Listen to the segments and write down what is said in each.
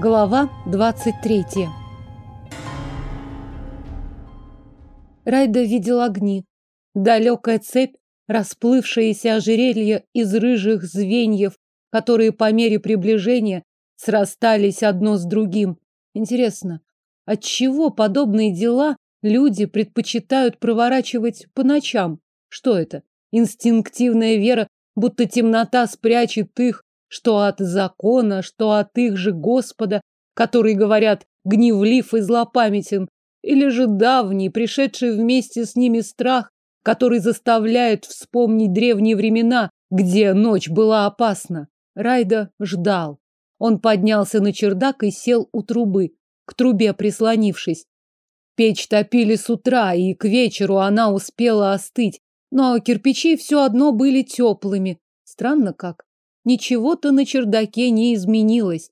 Глава 23. Райда видел огни. Далекая цепь, расплывшееся ожерелье из рыжих звеньев, которые по мере приближения срастались одно с другим. Интересно, от чего подобные дела люди предпочитают проворачивать по ночам? Что это? Инстинктивная вера, будто темнота спрячет их что от закона, что от их же Господа, который, говорят, гневлив и злопамятен, или же давний, пришедший вместе с ними страх, который заставляет вспомнить древние времена, где ночь была опасна. Райда ждал. Он поднялся на чердак и сел у трубы, к трубе прислонившись. Печь топили с утра, и к вечеру она успела остыть, но кирпичи все одно были теплыми. Странно как. Ничего-то на чердаке не изменилось.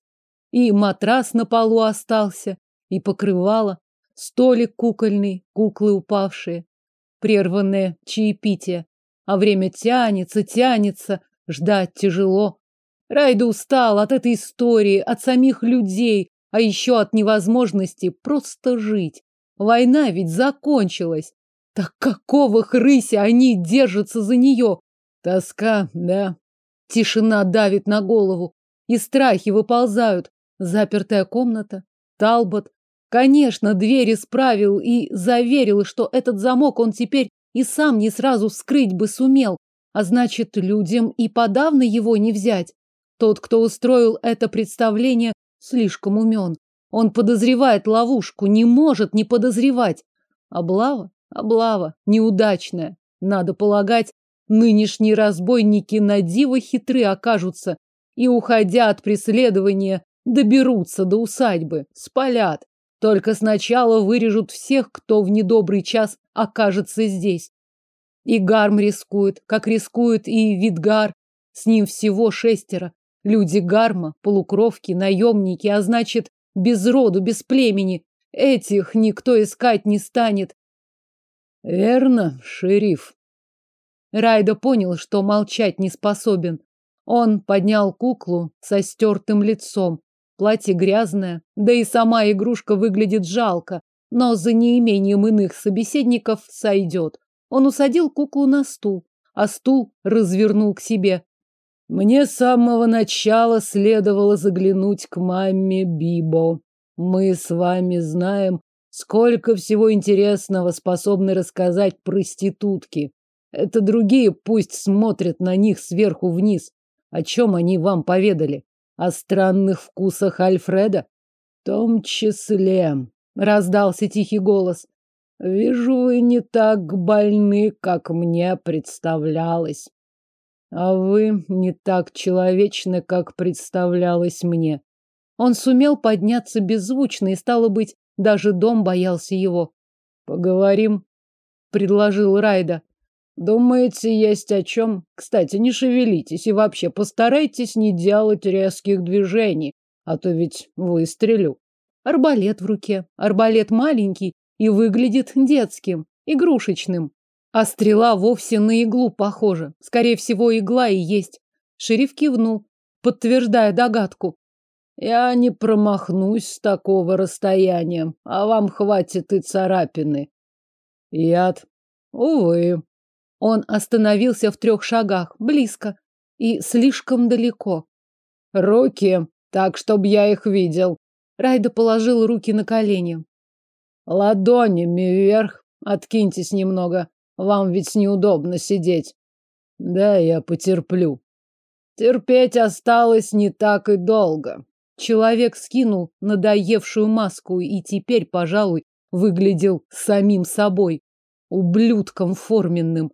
И матрас на полу остался, и покрывало, столик кукольный, куклы упавшие, прерванное чаепитие. А время тянется, тянется, ждать тяжело. Райда устал от этой истории, от самих людей, а еще от невозможности просто жить. Война ведь закончилась. Так какого хрыся они держатся за нее? Тоска, да, Тишина давит на голову, и страхи выползают. Запертая комната, Талбот. Конечно, двери справил и заверил, что этот замок он теперь и сам не сразу вскрыть бы сумел, а значит, людям и подавно его не взять. Тот, кто устроил это представление, слишком умен. Он подозревает ловушку, не может не подозревать. Облава? Облава. Неудачная. Надо полагать, Нынешние разбойники на диво хитры окажутся и, уходя от преследования, доберутся до усадьбы, спалят. Только сначала вырежут всех, кто в недобрый час окажется здесь. И Гарм рискует, как рискует и Видгар. С ним всего шестеро. Люди Гарма, полукровки, наемники, а значит, без роду, без племени. Этих никто искать не станет. Верно, шериф, Райда понял, что молчать не способен. Он поднял куклу со стертым лицом. Платье грязное, да и сама игрушка выглядит жалко, но за неимением иных собеседников сойдет. Он усадил куклу на стул, а стул развернул к себе. Мне с самого начала следовало заглянуть к маме Бибо. Мы с вами знаем, сколько всего интересного способны рассказать проститутки. Это другие пусть смотрят на них сверху вниз. О чем они вам поведали? О странных вкусах Альфреда? В том числе, раздался тихий голос. Вижу, вы не так больны, как мне представлялось. А вы не так человечны, как представлялось мне. Он сумел подняться беззвучно, и, стало быть, даже дом боялся его. Поговорим, предложил Райда. Думаете, есть о чем? Кстати, не шевелитесь и вообще постарайтесь не делать резких движений, а то ведь выстрелю. Арбалет в руке. Арбалет маленький и выглядит детским, игрушечным. А стрела вовсе на иглу похожа. Скорее всего, игла и есть. Шериф кивнул, подтверждая догадку. Я не промахнусь с такого расстояния, а вам хватит и царапины. Яд. Увы, он остановился в трех шагах, близко и слишком далеко. Руки, так, чтобы я их видел. Райда положил руки на колени. Ладонями вверх. Откиньтесь немного. Вам ведь неудобно сидеть. Да, я потерплю. Терпеть осталось не так и долго. Человек скинул надоевшую маску и теперь, пожалуй, выглядел самим собой, ублюдком форменным,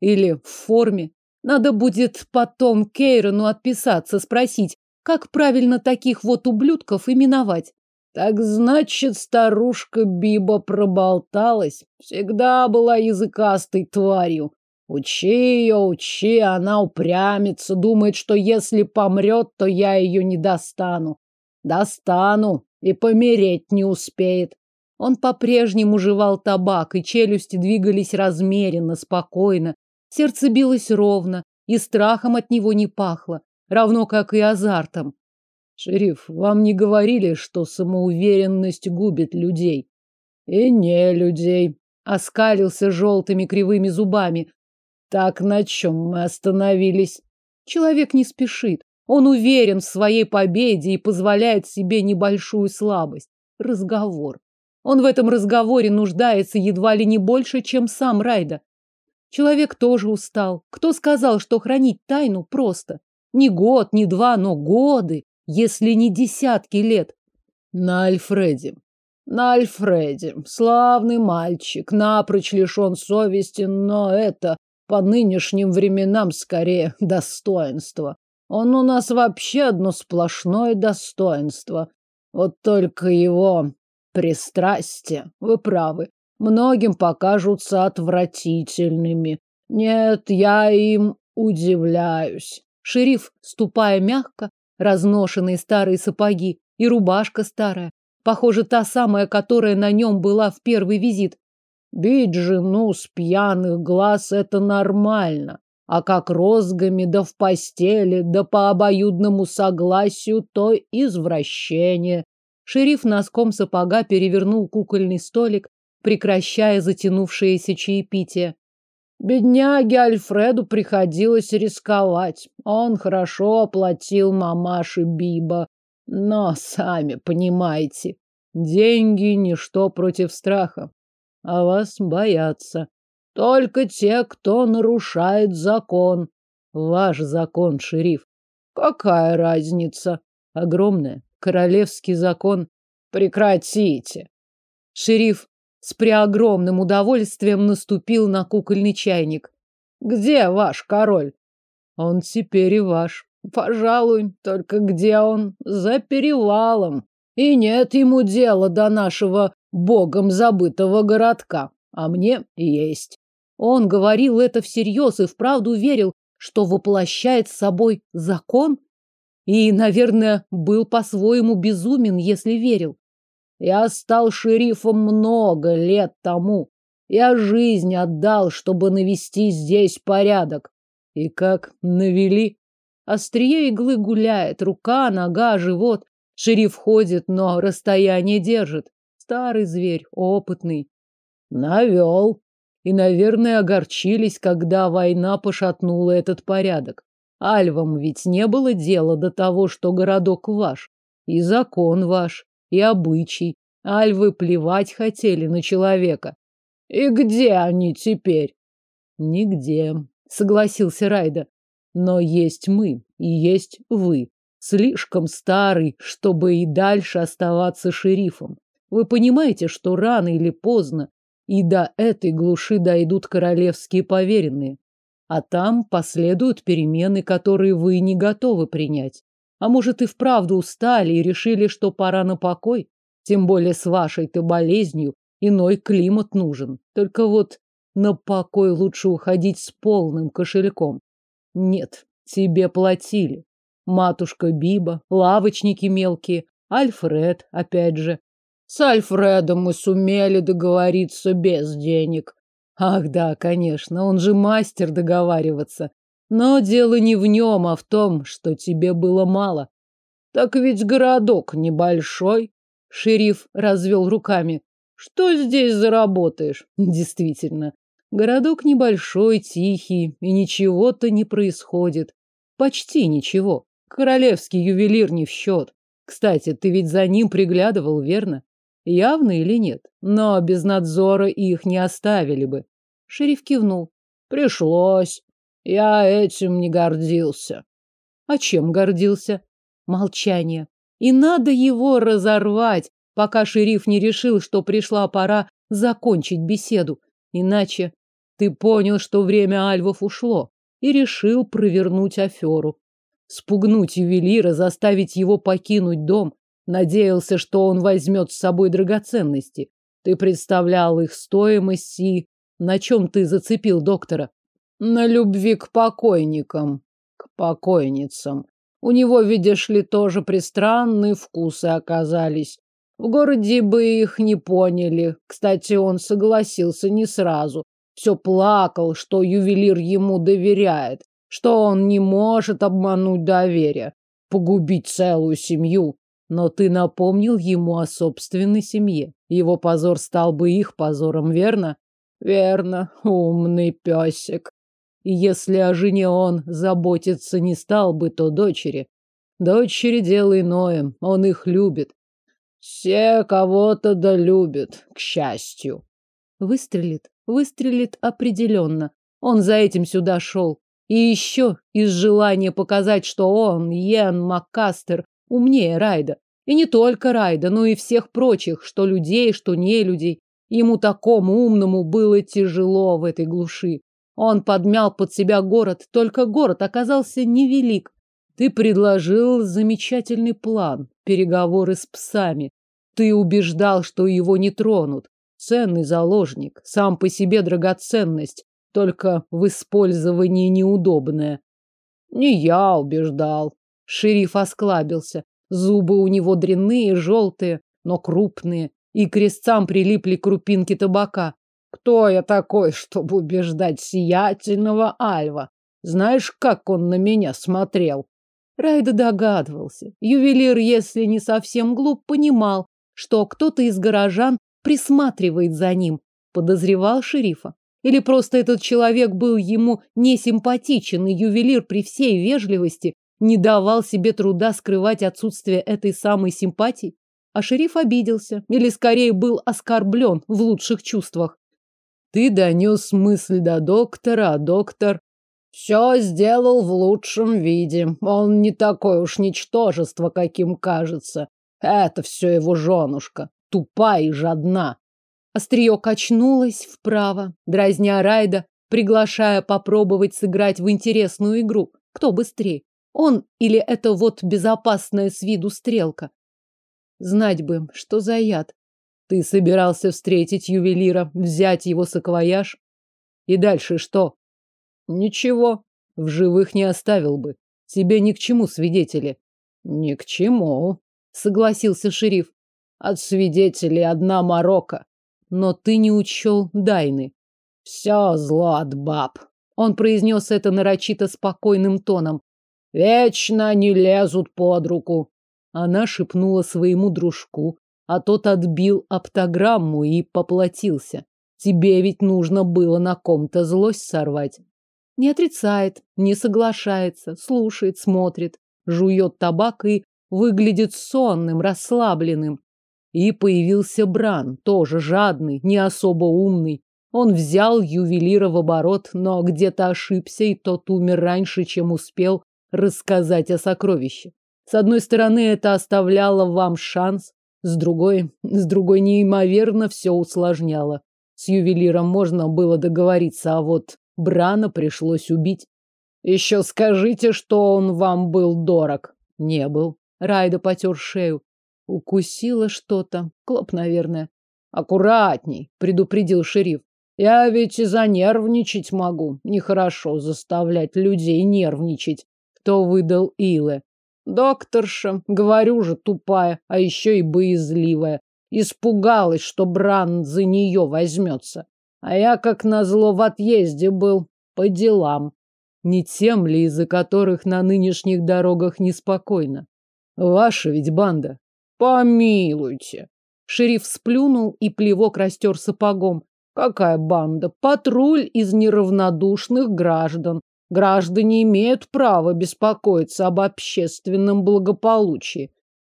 или в форме. Надо будет потом Кейрону отписаться, спросить, как правильно таких вот ублюдков именовать. Так значит, старушка Биба проболталась. Всегда была языкастой тварью. Учи ее, учи, она упрямится, думает, что если помрет, то я ее не достану. Достану и помереть не успеет. Он по-прежнему жевал табак, и челюсти двигались размеренно, спокойно, Сердце билось ровно, и страхом от него не пахло, равно как и азартом. Шериф, вам не говорили, что самоуверенность губит людей? И не людей. Оскалился желтыми кривыми зубами. Так на чем мы остановились? Человек не спешит. Он уверен в своей победе и позволяет себе небольшую слабость. Разговор. Он в этом разговоре нуждается едва ли не больше, чем сам Райда. Человек тоже устал. Кто сказал, что хранить тайну просто? Не год, не два, но годы, если не десятки лет. На Альфреде. На Альфреде. Славный мальчик, напрочь лишен совести, но это по нынешним временам скорее достоинство. Он у нас вообще одно сплошное достоинство. Вот только его пристрастия, вы правы, многим покажутся отвратительными. Нет, я им удивляюсь. Шериф, ступая мягко, разношенные старые сапоги и рубашка старая, похоже, та самая, которая на нем была в первый визит. Бить жену с пьяных глаз — это нормально, а как розгами да в постели, да по обоюдному согласию, то извращение. Шериф носком сапога перевернул кукольный столик, прекращая затянувшееся чаепитие. Бедняге Альфреду приходилось рисковать. Он хорошо оплатил мамаше Биба. Но, сами понимаете, деньги — ничто против страха. А вас боятся. Только те, кто нарушает закон. Ваш закон, шериф. Какая разница? Огромная. Королевский закон. Прекратите. Шериф с преогромным удовольствием наступил на кукольный чайник. Где ваш король? Он теперь и ваш. Пожалуй, только где он? За перевалом. И нет ему дела до нашего богом забытого городка. А мне есть. Он говорил это всерьез и вправду верил, что воплощает с собой закон. И, наверное, был по-своему безумен, если верил. Я стал шерифом много лет тому. Я жизнь отдал, чтобы навести здесь порядок. И как навели? Острие иглы гуляет, рука, нога, живот. Шериф ходит, но расстояние держит. Старый зверь, опытный. Навел. И, наверное, огорчились, когда война пошатнула этот порядок. Альвам ведь не было дела до того, что городок ваш, и закон ваш, и обычай. Альвы плевать хотели на человека. И где они теперь? Нигде, согласился Райда. Но есть мы и есть вы. Слишком старый, чтобы и дальше оставаться шерифом. Вы понимаете, что рано или поздно и до этой глуши дойдут королевские поверенные. А там последуют перемены, которые вы не готовы принять. А может, и вправду устали и решили, что пора на покой? Тем более с вашей-то болезнью иной климат нужен. Только вот на покой лучше уходить с полным кошельком. Нет, тебе платили. Матушка Биба, лавочники мелкие, Альфред, опять же. С Альфредом мы сумели договориться без денег. Ах да, конечно, он же мастер договариваться. Но дело не в нем, а в том, что тебе было мало. Так ведь городок небольшой. Шериф развел руками. Что здесь заработаешь? Действительно, городок небольшой, тихий, и ничего-то не происходит. Почти ничего. Королевский ювелир не в счет. Кстати, ты ведь за ним приглядывал, верно? Явно или нет? Но без надзора их не оставили бы. Шериф кивнул. Пришлось. Я этим не гордился. А чем гордился? Молчание. И надо его разорвать, пока шериф не решил, что пришла пора закончить беседу. Иначе ты понял, что время альвов ушло, и решил провернуть аферу. Спугнуть ювелира, заставить его покинуть дом. Надеялся, что он возьмет с собой драгоценности. Ты представлял их стоимость и... На чем ты зацепил доктора? На любви к покойникам, к покойницам. У него, видишь ли, тоже пристранные вкусы оказались. В городе бы их не поняли. Кстати, он согласился не сразу. Все плакал, что ювелир ему доверяет, что он не может обмануть доверие. погубить целую семью. Но ты напомнил ему о собственной семье. Его позор стал бы их позором, верно? Верно, умный песик. И если о жене он заботиться не стал бы, то дочери. Дочери дело иное, он их любит. Все кого-то да любят, к счастью. Выстрелит, выстрелит определенно. Он за этим сюда шел. И еще из желания показать, что он, Йен Маккастер, умнее Райда. И не только Райда, но и всех прочих, что людей, что не людей. Ему такому умному было тяжело в этой глуши. Он подмял под себя город, только город оказался невелик. Ты предложил замечательный план, переговоры с псами. Ты убеждал, что его не тронут. Ценный заложник, сам по себе драгоценность, только в использовании неудобная. Не я убеждал. Шериф осклабился. Зубы у него дрянные, желтые, но крупные, и к крестцам прилипли крупинки табака. Кто я такой, чтобы убеждать сиятельного Альва? Знаешь, как он на меня смотрел? Райда догадывался. Ювелир, если не совсем глуп, понимал, что кто-то из горожан присматривает за ним. Подозревал шерифа. Или просто этот человек был ему несимпатичен, и ювелир при всей вежливости не давал себе труда скрывать отсутствие этой самой симпатии? А шериф обиделся, или скорее был оскорблен в лучших чувствах. Ты донес мысль до доктора, а доктор все сделал в лучшем виде. Он не такое уж ничтожество, каким кажется. Это все его женушка, тупая и жадна. Острие качнулось вправо, дразня Райда, приглашая попробовать сыграть в интересную игру. Кто быстрее? Он или это вот безопасная с виду стрелка? Знать бы, что за яд. Ты собирался встретить ювелира, взять его саквояж? И дальше что? Ничего. В живых не оставил бы. Тебе ни к чему свидетели. Ни к чему, согласился шериф. От свидетелей одна морока. Но ты не учел Дайны. Все зло от баб. Он произнес это нарочито спокойным тоном. Вечно не лезут под руку. Она шепнула своему дружку, а тот отбил оптограмму и поплатился. Тебе ведь нужно было на ком-то злость сорвать. Не отрицает, не соглашается, слушает, смотрит, жует табак и выглядит сонным, расслабленным. И появился Бран, тоже жадный, не особо умный. Он взял ювелира в оборот, но где-то ошибся, и тот умер раньше, чем успел рассказать о сокровище. С одной стороны, это оставляло вам шанс, с другой, с другой неимоверно все усложняло. С ювелиром можно было договориться, а вот Брана пришлось убить. Еще скажите, что он вам был дорог. Не был. Райда потер шею. Укусила что-то. Клоп, наверное. Аккуратней, предупредил шериф. Я ведь и занервничать могу. Нехорошо заставлять людей нервничать кто выдал Илэ. Докторша, говорю же, тупая, а еще и боязливая. Испугалась, что Бран за нее возьмется. А я, как назло, в отъезде был по делам. Не тем ли, из-за которых на нынешних дорогах неспокойно? Ваша ведь банда. Помилуйте. Шериф сплюнул и плевок растер сапогом. Какая банда? Патруль из неравнодушных граждан, Граждане имеют право беспокоиться об общественном благополучии.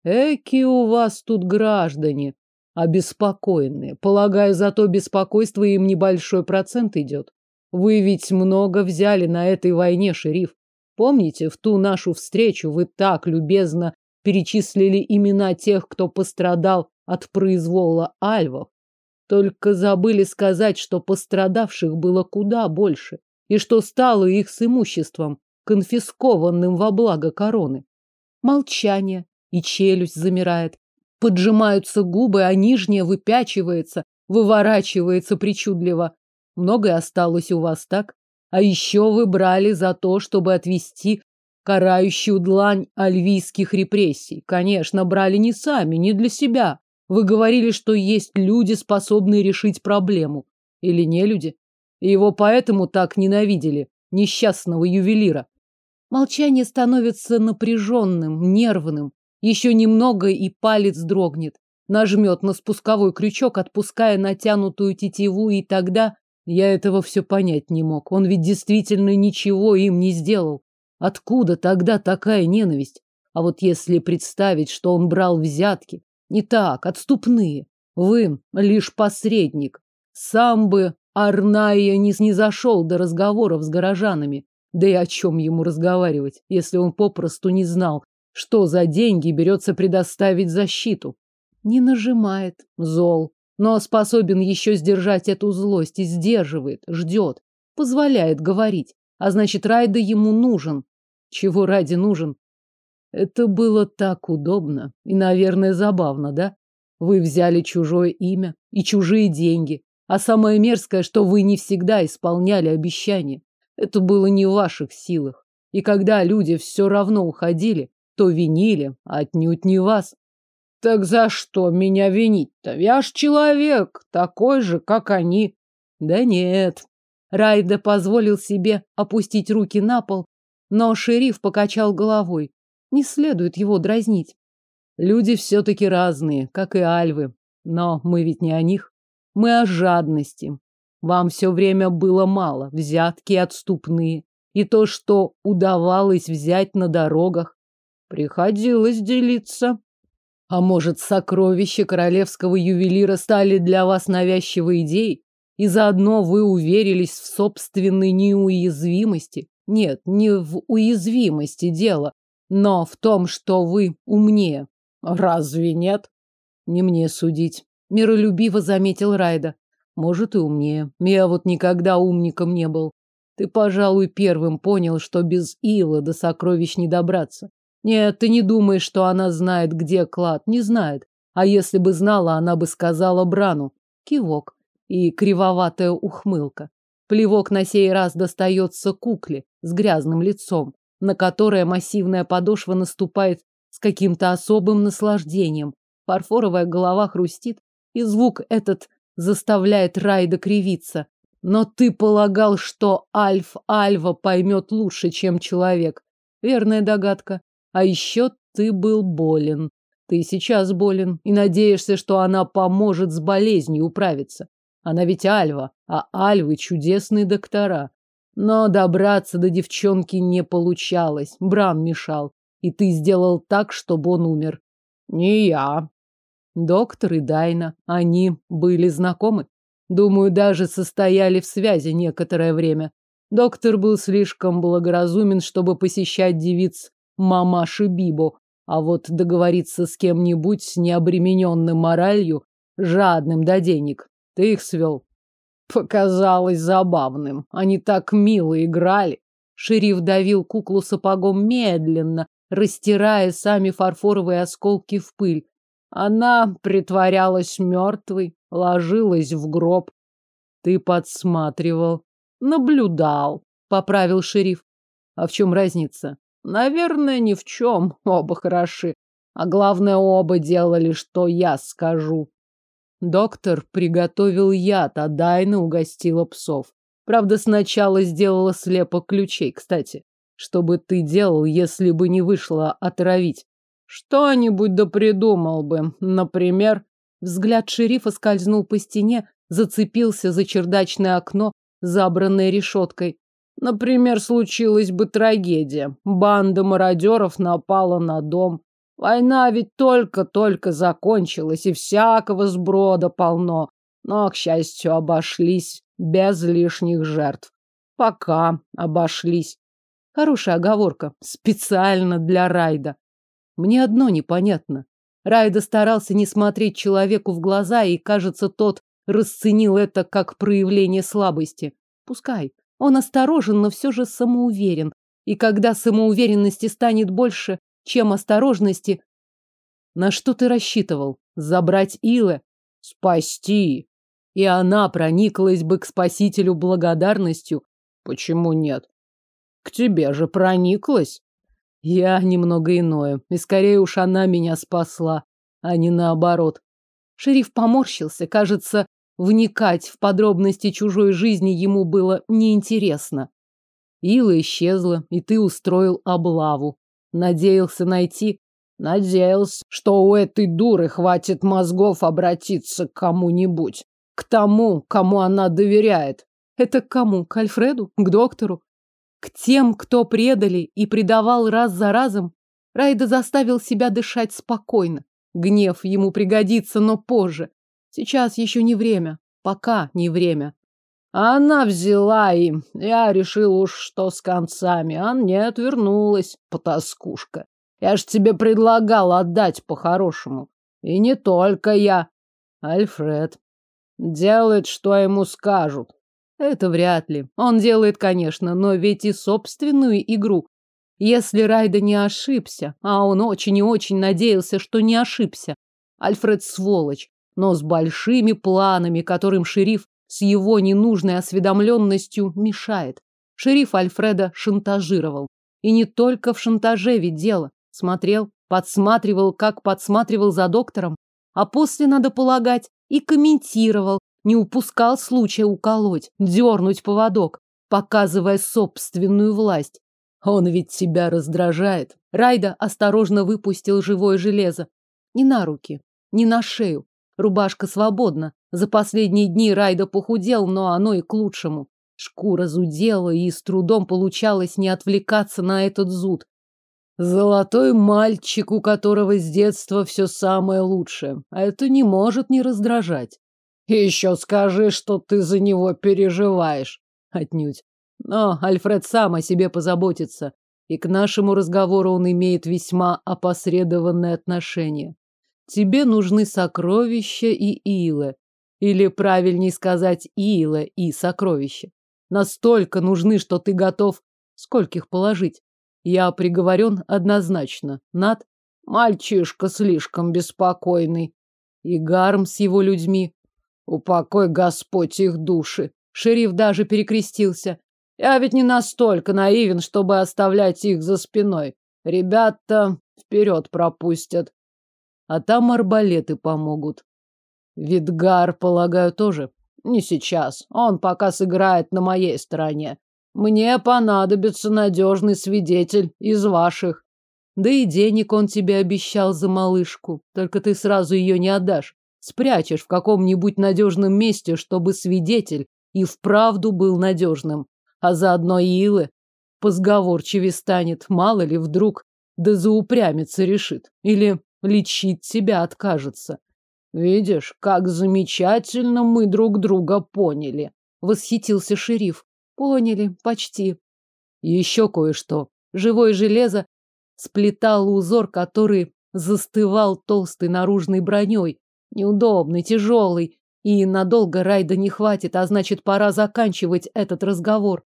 Эки у вас тут граждане, обеспокоенные. Полагаю, за то беспокойство им небольшой процент идет. Вы ведь много взяли на этой войне, шериф. Помните, в ту нашу встречу вы так любезно перечислили имена тех, кто пострадал от произвола альвов? Только забыли сказать, что пострадавших было куда больше и что стало их с имуществом, конфискованным во благо короны. Молчание, и челюсть замирает. Поджимаются губы, а нижняя выпячивается, выворачивается причудливо. Многое осталось у вас, так? А еще вы брали за то, чтобы отвести карающую длань альвийских репрессий. Конечно, брали не сами, не для себя. Вы говорили, что есть люди, способные решить проблему. Или не люди? И его поэтому так ненавидели, несчастного ювелира. Молчание становится напряженным, нервным. Еще немного, и палец дрогнет. Нажмет на спусковой крючок, отпуская натянутую тетиву, и тогда... Я этого все понять не мог. Он ведь действительно ничего им не сделал. Откуда тогда такая ненависть? А вот если представить, что он брал взятки, не так, отступные. Вы лишь посредник. Сам бы Арная не снизошел до разговоров с горожанами. Да и о чем ему разговаривать, если он попросту не знал, что за деньги берется предоставить защиту. Не нажимает, зол, но способен еще сдержать эту злость и сдерживает, ждет, позволяет говорить. А значит, Райда ему нужен. Чего ради нужен? Это было так удобно и, наверное, забавно, да? Вы взяли чужое имя и чужие деньги, а самое мерзкое, что вы не всегда исполняли обещания. Это было не в ваших силах. И когда люди все равно уходили, то винили, а отнюдь не вас. Так за что меня винить-то? Я ж человек, такой же, как они. Да нет. Райда позволил себе опустить руки на пол, но шериф покачал головой. Не следует его дразнить. Люди все-таки разные, как и альвы. Но мы ведь не о них. Мы о жадности. Вам все время было мало, взятки отступные. И то, что удавалось взять на дорогах, приходилось делиться. А может, сокровища королевского ювелира стали для вас навязчивой идеей, и заодно вы уверились в собственной неуязвимости? Нет, не в уязвимости дело, но в том, что вы умнее. Разве нет? Не мне судить. Миролюбиво заметил Райда. Может, и умнее. Я вот никогда умником не был. Ты, пожалуй, первым понял, что без Ила до сокровищ не добраться. Нет, ты не думаешь, что она знает, где клад. Не знает. А если бы знала, она бы сказала Брану. Кивок и кривоватая ухмылка. Плевок на сей раз достается кукле с грязным лицом, на которое массивная подошва наступает с каким-то особым наслаждением. Фарфоровая голова хрустит, и звук этот заставляет Райда кривиться. Но ты полагал, что Альф Альва поймет лучше, чем человек. Верная догадка. А еще ты был болен. Ты сейчас болен и надеешься, что она поможет с болезнью управиться. Она ведь Альва, а Альвы чудесные доктора. Но добраться до девчонки не получалось. Бран мешал. И ты сделал так, чтобы он умер. Не я. Доктор и Дайна. Они были знакомы. Думаю, даже состояли в связи некоторое время. Доктор был слишком благоразумен, чтобы посещать девиц мамаши Бибо, а вот договориться с кем-нибудь с необремененным моралью, жадным до денег, ты их свел. Показалось забавным. Они так мило играли. Шериф давил куклу сапогом медленно, растирая сами фарфоровые осколки в пыль. Она притворялась мертвой, ложилась в гроб. Ты подсматривал, наблюдал, поправил шериф. А в чем разница? Наверное, ни в чем. Оба хороши. А главное, оба делали, что я скажу. Доктор приготовил яд, а Дайна угостила псов. Правда, сначала сделала слепок ключей, кстати. Что бы ты делал, если бы не вышло отравить? Что-нибудь да придумал бы. Например, взгляд шерифа скользнул по стене, зацепился за чердачное окно, забранное решеткой. Например, случилась бы трагедия. Банда мародеров напала на дом. Война ведь только-только закончилась, и всякого сброда полно. Но, к счастью, обошлись без лишних жертв. Пока обошлись. Хорошая оговорка. Специально для Райда. Мне одно непонятно. Райда старался не смотреть человеку в глаза, и, кажется, тот расценил это как проявление слабости. Пускай. Он осторожен, но все же самоуверен. И когда самоуверенности станет больше, чем осторожности... На что ты рассчитывал? Забрать Илы? Спасти. И она прониклась бы к спасителю благодарностью. Почему нет? К тебе же прониклась. Я немного иное. И скорее уж она меня спасла, а не наоборот. Шериф поморщился. Кажется, Вникать в подробности чужой жизни ему было неинтересно. Ила исчезла, и ты устроил облаву. Надеялся найти. Надеялся, что у этой дуры хватит мозгов обратиться к кому-нибудь. К тому, кому она доверяет. Это к кому? К Альфреду? К доктору? К тем, кто предали и предавал раз за разом? Райда заставил себя дышать спокойно. Гнев ему пригодится, но позже. Сейчас еще не время. Пока не время. Она взяла и я решил уж, что с концами. А нет, вернулась, потаскушка. Я ж тебе предлагал отдать по-хорошему. И не только я. Альфред делает, что ему скажут. Это вряд ли. Он делает, конечно, но ведь и собственную игру. Если Райда не ошибся, а он очень и очень надеялся, что не ошибся, Альфред сволочь, но с большими планами, которым шериф с его ненужной осведомленностью мешает. Шериф Альфреда шантажировал. И не только в шантаже ведь дело. Смотрел, подсматривал, как подсматривал за доктором, а после, надо полагать, и комментировал, не упускал случая уколоть, дернуть поводок, показывая собственную власть. Он ведь тебя раздражает. Райда осторожно выпустил живое железо. Не на руки, не на шею. Рубашка свободна. За последние дни Райда похудел, но оно и к лучшему. Шкура зудела, и с трудом получалось не отвлекаться на этот зуд. Золотой мальчик, у которого с детства все самое лучшее. А это не может не раздражать. И еще скажи, что ты за него переживаешь. Отнюдь. Но Альфред сам о себе позаботится, и к нашему разговору он имеет весьма опосредованное отношение. Тебе нужны сокровища и Илы. Или, правильнее сказать, Ила и сокровища. Настолько нужны, что ты готов скольких положить. Я приговорен однозначно. Над мальчишка слишком беспокойный. И Гарм с его людьми. Упокой Господь их души. Шериф даже перекрестился. Я ведь не настолько наивен, чтобы оставлять их за спиной. Ребята вперед пропустят. А там арбалеты помогут. Видгар, полагаю, тоже. Не сейчас. Он пока сыграет на моей стороне. Мне понадобится надежный свидетель из ваших. Да и денег он тебе обещал за малышку. Только ты сразу ее не отдашь. Спрячешь в каком-нибудь надежном месте, чтобы свидетель и вправду был надежным а заодно и Илы позговорчивее станет, мало ли вдруг да заупрямиться решит или лечить себя откажется. Видишь, как замечательно мы друг друга поняли, восхитился шериф. Поняли, почти. Еще кое-что. Живое железо сплетало узор, который застывал толстой наружной броней, неудобный, тяжелый, и надолго Райда не хватит, а значит, пора заканчивать этот разговор.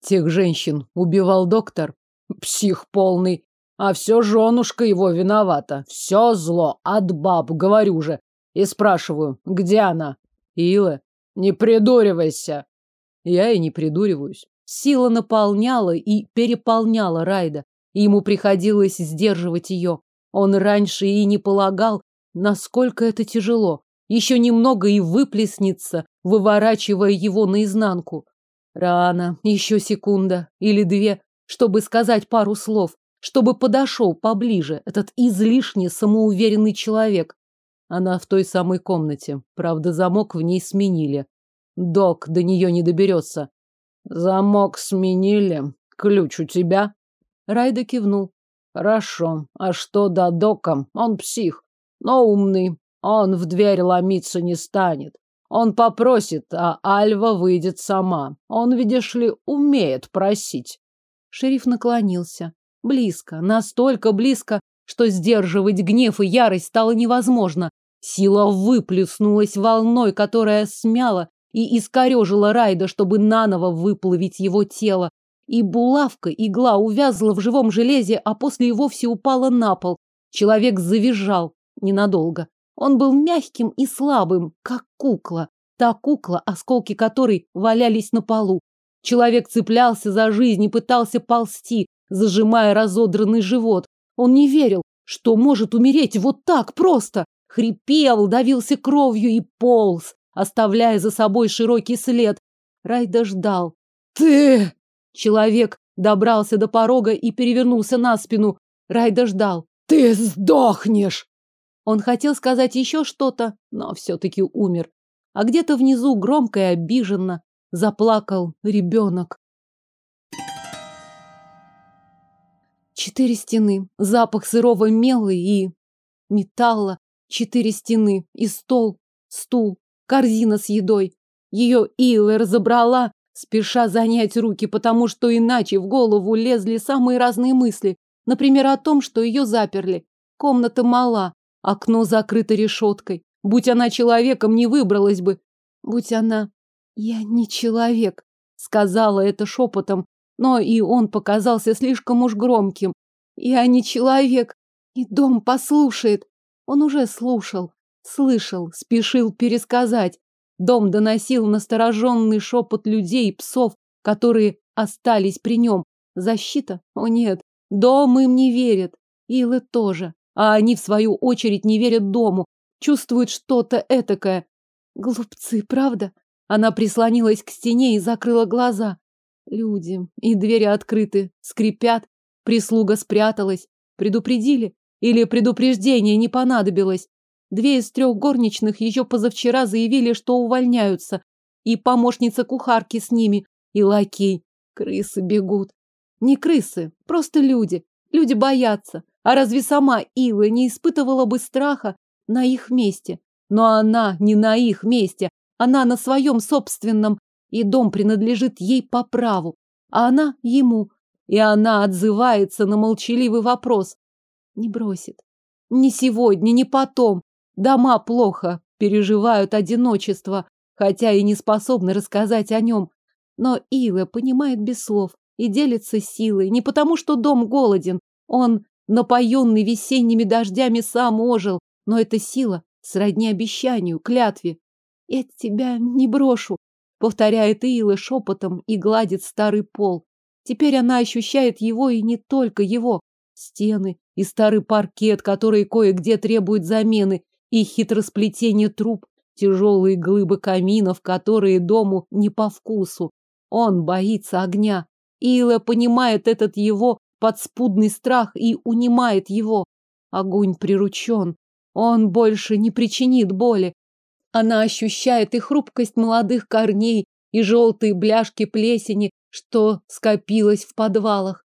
Тех женщин убивал доктор. Псих полный. А все женушка его виновата. Все зло от баб, говорю же. И спрашиваю, где она? Ила, не придуривайся. Я и не придуриваюсь. Сила наполняла и переполняла Райда, и ему приходилось сдерживать ее. Он раньше и не полагал, насколько это тяжело. Еще немного и выплеснется, выворачивая его наизнанку. Рано, еще секунда или две, чтобы сказать пару слов, чтобы подошел поближе этот излишне самоуверенный человек. Она в той самой комнате. Правда, замок в ней сменили. Док до нее не доберется. Замок сменили. Ключ у тебя? Райда кивнул. Хорошо. А что до Дока? Он псих, но умный. Он в дверь ломиться не станет. Он попросит, а Альва выйдет сама. Он, видишь ли, умеет просить. Шериф наклонился. Близко, настолько близко, что сдерживать гнев и ярость стало невозможно. Сила выплеснулась волной, которая смяла и искорежила Райда, чтобы наново выплавить его тело. И булавка, игла увязла в живом железе, а после и вовсе упала на пол. Человек завизжал ненадолго. Он был мягким и слабым, как кукла. Та кукла, осколки которой валялись на полу. Человек цеплялся за жизнь и пытался ползти, зажимая разодранный живот. Он не верил, что может умереть вот так просто. Хрипел, давился кровью и полз, оставляя за собой широкий след. Райда ждал. «Ты!» Человек добрался до порога и перевернулся на спину. Райда ждал. «Ты сдохнешь!» Он хотел сказать еще что-то, но все-таки умер. А где-то внизу громко и обиженно заплакал ребенок. Четыре стены, запах сырого мела и металла, четыре стены и стол, стул, корзина с едой. Ее Илла разобрала, спеша занять руки, потому что иначе в голову лезли самые разные мысли. Например, о том, что ее заперли. Комната мала, окно закрыто решеткой. Будь она человеком, не выбралась бы. Будь она... Я не человек, сказала это шепотом, но и он показался слишком уж громким. Я не человек, и дом послушает. Он уже слушал, слышал, спешил пересказать. Дом доносил настороженный шепот людей и псов, которые остались при нем. Защита? О нет, дом им не верит. Илы тоже. А они, в свою очередь, не верят дому. Чувствуют что-то этакое. Глупцы, правда? Она прислонилась к стене и закрыла глаза. Люди. И двери открыты. Скрипят. Прислуга спряталась. Предупредили? Или предупреждение не понадобилось? Две из трех горничных еще позавчера заявили, что увольняются. И помощница кухарки с ними, и лакей. Крысы бегут. Не крысы, просто люди. Люди боятся. А разве сама Ила не испытывала бы страха на их месте? Но она не на их месте. Она на своем собственном. И дом принадлежит ей по праву. А она ему. И она отзывается на молчаливый вопрос. Не бросит. Ни сегодня, ни потом. Дома плохо переживают одиночество, хотя и не способны рассказать о нем. Но Ила понимает без слов и делится силой. Не потому, что дом голоден. Он, напоенный весенними дождями, сам ожил. Но эта сила сродни обещанию, клятве. «Я тебя не брошу», — повторяет Ила шепотом и гладит старый пол. Теперь она ощущает его и не только его. Стены и старый паркет, который кое-где требует замены, и хитросплетение труб, тяжелые глыбы каминов, которые дому не по вкусу. Он боится огня. Ила понимает этот его подспудный страх и унимает его. Огонь приручен. Он больше не причинит боли. Она ощущает и хрупкость молодых корней, и желтые бляшки плесени, что скопилось в подвалах.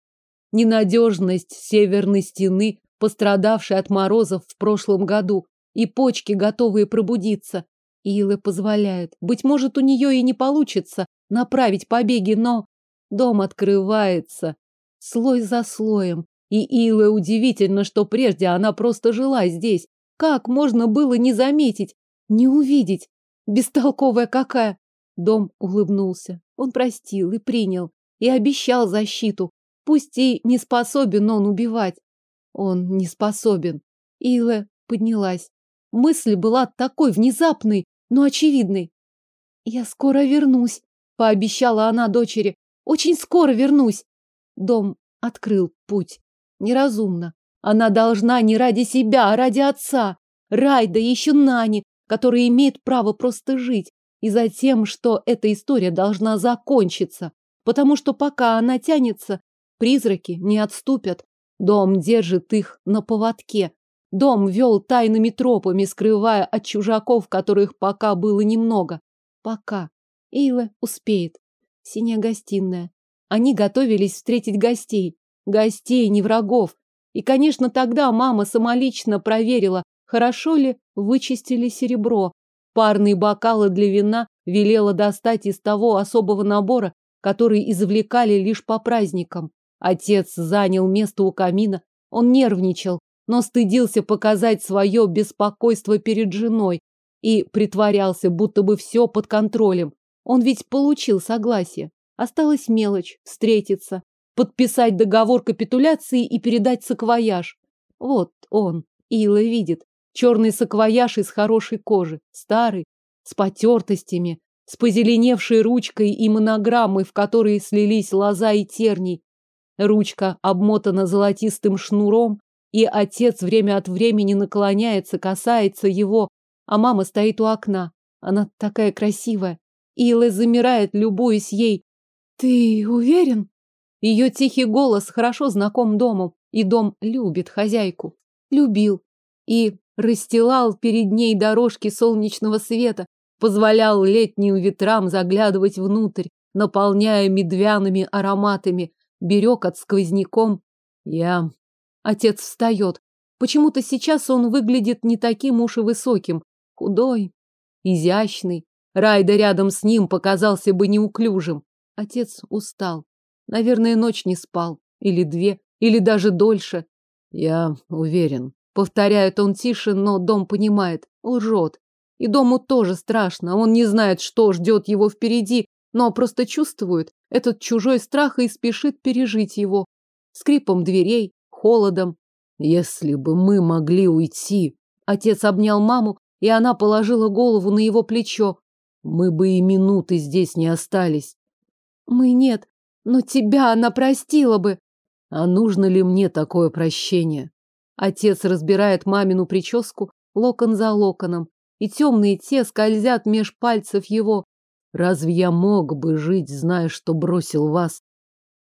Ненадежность северной стены, пострадавшей от морозов в прошлом году, и почки, готовые пробудиться. Илы позволяет. Быть может, у нее и не получится направить побеги, но дом открывается слой за слоем. И Илы удивительно, что прежде она просто жила здесь. Как можно было не заметить, не увидеть? Бестолковая какая! Дом улыбнулся. Он простил и принял, и обещал защиту. Пусть и не способен он убивать. Он не способен. Ила поднялась. Мысль была такой внезапной, но очевидной. «Я скоро вернусь», — пообещала она дочери. «Очень скоро вернусь». Дом открыл путь. Неразумно. Она должна не ради себя, а ради отца. Райда еще Нани, который имеет право просто жить. И затем, что эта история должна закончиться. Потому что пока она тянется, призраки не отступят. Дом держит их на поводке. Дом вел тайными тропами, скрывая от чужаков, которых пока было немного. Пока. Эйла успеет. Синяя гостиная. Они готовились встретить гостей. Гостей, не врагов. И, конечно, тогда мама самолично проверила, хорошо ли вычистили серебро. Парные бокалы для вина велела достать из того особого набора, который извлекали лишь по праздникам. Отец занял место у камина. Он нервничал, но стыдился показать свое беспокойство перед женой и притворялся, будто бы все под контролем. Он ведь получил согласие. Осталась мелочь – встретиться, подписать договор капитуляции и передать саквояж. Вот он, Ила видит. Черный саквояж из хорошей кожи, старый, с потертостями, с позеленевшей ручкой и монограммой, в которой слились лоза и терний. Ручка обмотана золотистым шнуром, и отец время от времени наклоняется, касается его, а мама стоит у окна. Она такая красивая. Илла замирает, любуясь ей. Ты уверен? Ее тихий голос хорошо знаком дому, и дом любит хозяйку. Любил. И расстилал перед ней дорожки солнечного света, позволял летним ветрам заглядывать внутрь, наполняя медвяными ароматами, берег от сквозняком. Я... Отец встает. Почему-то сейчас он выглядит не таким уж и высоким. Худой, изящный. Райда рядом с ним показался бы неуклюжим. Отец устал. Наверное, ночь не спал. Или две, или даже дольше. Я уверен. Повторяет он тише, но дом понимает. Лжет. И дому тоже страшно. Он не знает, что ждет его впереди, но просто чувствует этот чужой страх и спешит пережить его. Скрипом дверей, холодом. Если бы мы могли уйти. Отец обнял маму, и она положила голову на его плечо. Мы бы и минуты здесь не остались. Мы нет, но тебя она простила бы. А нужно ли мне такое прощение? Отец разбирает мамину прическу локон за локоном, и темные те скользят меж пальцев его. Разве я мог бы жить, зная, что бросил вас?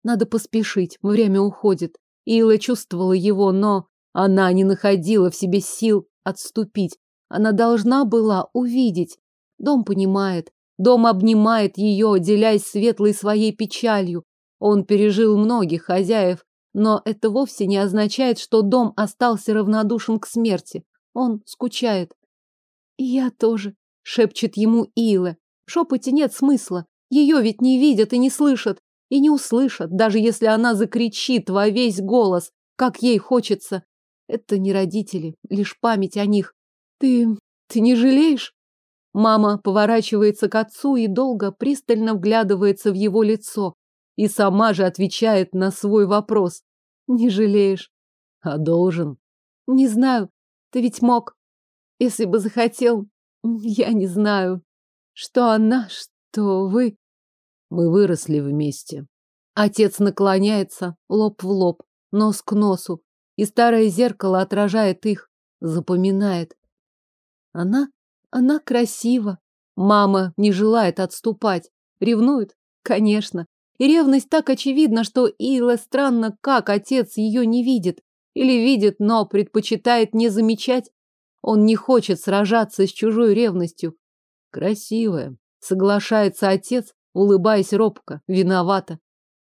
Надо поспешить, время уходит. Ила чувствовала его, но она не находила в себе сил отступить. Она должна была увидеть. Дом понимает. Дом обнимает ее, делясь светлой своей печалью. Он пережил многих хозяев, но это вовсе не означает, что дом остался равнодушен к смерти. Он скучает. Я тоже, шепчет ему Ила. Шепоте нет смысла. Ее ведь не видят и не слышат. И не услышат, даже если она закричит во весь голос, как ей хочется. Это не родители, лишь память о них. Ты... ты не жалеешь? Мама поворачивается к отцу и долго пристально вглядывается в его лицо. И сама же отвечает на свой вопрос. Не жалеешь. А должен? Не знаю. Ты ведь мог. Если бы захотел. Я не знаю. Что она, что вы. Мы выросли вместе. Отец наклоняется, лоб в лоб, нос к носу, и старое зеркало отражает их, запоминает. Она, она красива. Мама не желает отступать. Ревнует? Конечно. И ревность так очевидна, что Ила странно, как отец ее не видит. Или видит, но предпочитает не замечать. Он не хочет сражаться с чужой ревностью. Красивая, соглашается отец, улыбаясь робко, виновата.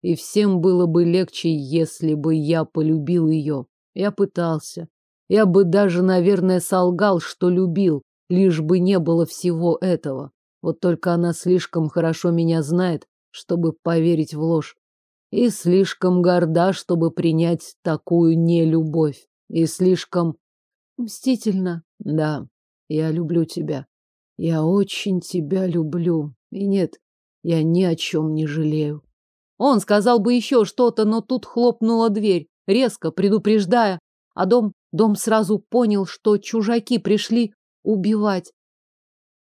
И всем было бы легче, если бы я полюбил ее. Я пытался. Я бы даже, наверное, солгал, что любил, лишь бы не было всего этого. Вот только она слишком хорошо меня знает, чтобы поверить в ложь. И слишком горда, чтобы принять такую нелюбовь. И слишком мстительно. Да, я люблю тебя. Я очень тебя люблю. И нет, я ни о чем не жалею. Он сказал бы еще что-то, но тут хлопнула дверь, резко предупреждая, а дом, дом сразу понял, что чужаки пришли убивать.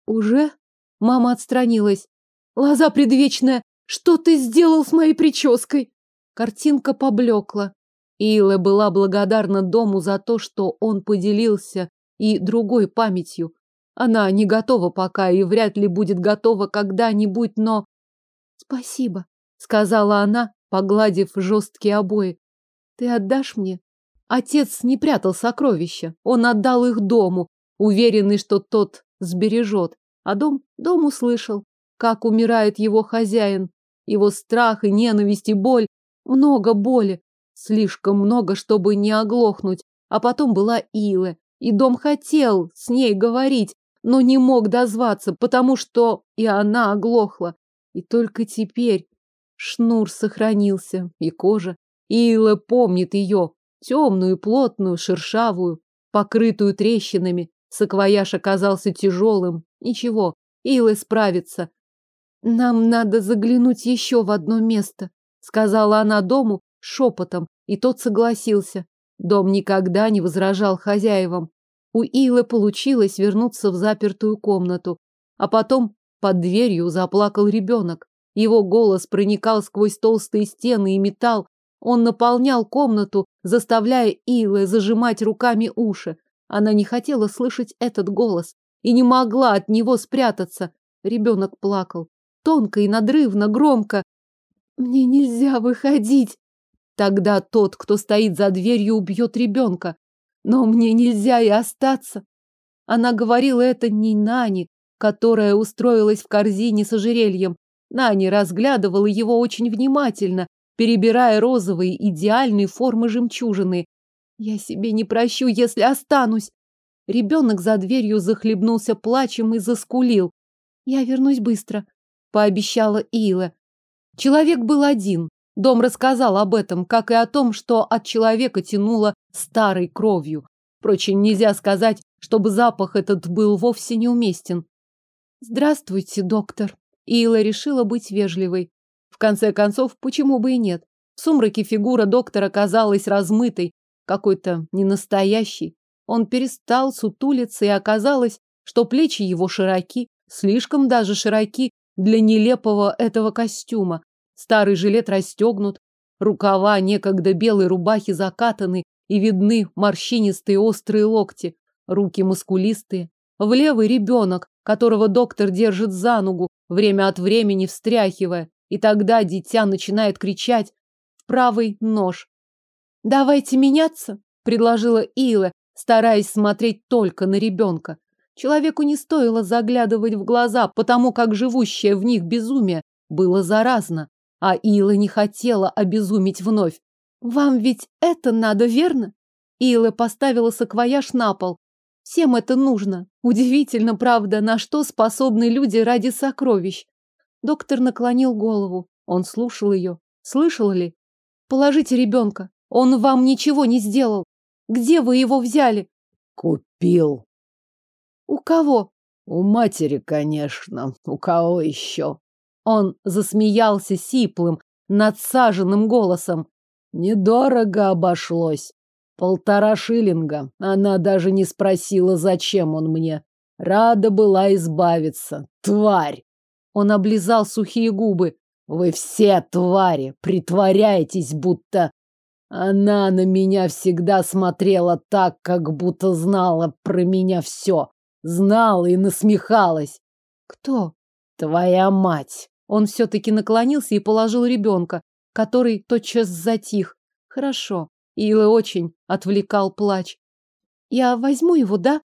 Уже? Мама отстранилась. Лоза предвечная, что ты сделал с моей прической? Картинка поблекла. Ила была благодарна дому за то, что он поделился и другой памятью. Она не готова пока и вряд ли будет готова когда-нибудь, но... Спасибо, сказала она, погладив жесткие обои. Ты отдашь мне? Отец не прятал сокровища. Он отдал их дому, уверенный, что тот сбережет. А дом, дом услышал, как умирает его хозяин. Его страх и ненависть и боль. Много боли. Слишком много, чтобы не оглохнуть. А потом была Ила. И дом хотел с ней говорить, но не мог дозваться, потому что и она оглохла. И только теперь шнур сохранился, и кожа. Ила помнит ее, темную, плотную, шершавую, покрытую трещинами. Саквояж оказался тяжелым. Ничего, Ила справится. Нам надо заглянуть еще в одно место, сказала она дому шепотом, и тот согласился. Дом никогда не возражал хозяевам. У Илы получилось вернуться в запертую комнату, а потом под дверью заплакал ребенок. Его голос проникал сквозь толстые стены и металл. Он наполнял комнату, заставляя Илы зажимать руками уши. Она не хотела слышать этот голос и не могла от него спрятаться. Ребенок плакал. Тонко и надрывно, громко. Мне нельзя выходить. Тогда тот, кто стоит за дверью, убьет ребенка. Но мне нельзя и остаться. Она говорила это не Нани, которая устроилась в корзине с ожерельем. Нани разглядывала его очень внимательно, перебирая розовые идеальные формы жемчужины. Я себе не прощу, если останусь. Ребенок за дверью захлебнулся плачем и заскулил. Я вернусь быстро, пообещала Ила. Человек был один. Дом рассказал об этом, как и о том, что от человека тянуло старой кровью. Впрочем, нельзя сказать, чтобы запах этот был вовсе неуместен. Здравствуйте, доктор. Ила решила быть вежливой. В конце концов, почему бы и нет? В сумраке фигура доктора казалась размытой, какой-то ненастоящей. Он перестал сутулиться, и оказалось, что плечи его широки, слишком даже широки для нелепого этого костюма. Старый жилет расстегнут, рукава некогда белой рубахи закатаны, и видны морщинистые острые локти, руки мускулистые. В левый ребенок, которого доктор держит за ногу, время от времени встряхивая, и тогда дитя начинает кричать в правый нож. «Давайте меняться», — предложила Ила, стараясь смотреть только на ребенка. Человеку не стоило заглядывать в глаза, потому как живущее в них безумие было заразно, а Ила не хотела обезумить вновь. «Вам ведь это надо, верно?» Ила поставила саквояж на пол. «Всем это нужно. Удивительно, правда, на что способны люди ради сокровищ. Доктор наклонил голову. Он слушал ее. Слышал ли? Положите ребенка. Он вам ничего не сделал. Где вы его взяли? Купил. У кого? У матери, конечно. У кого еще? Он засмеялся сиплым, надсаженным голосом. Недорого обошлось. Полтора шиллинга. Она даже не спросила, зачем он мне. Рада была избавиться. Тварь! Он облизал сухие губы. Вы все твари, притворяетесь, будто... Она на меня всегда смотрела так, как будто знала про меня все. Знала и насмехалась. Кто? Твоя мать. Он все-таки наклонился и положил ребенка, который тотчас затих. Хорошо. Ила очень отвлекал плач. Я возьму его, да?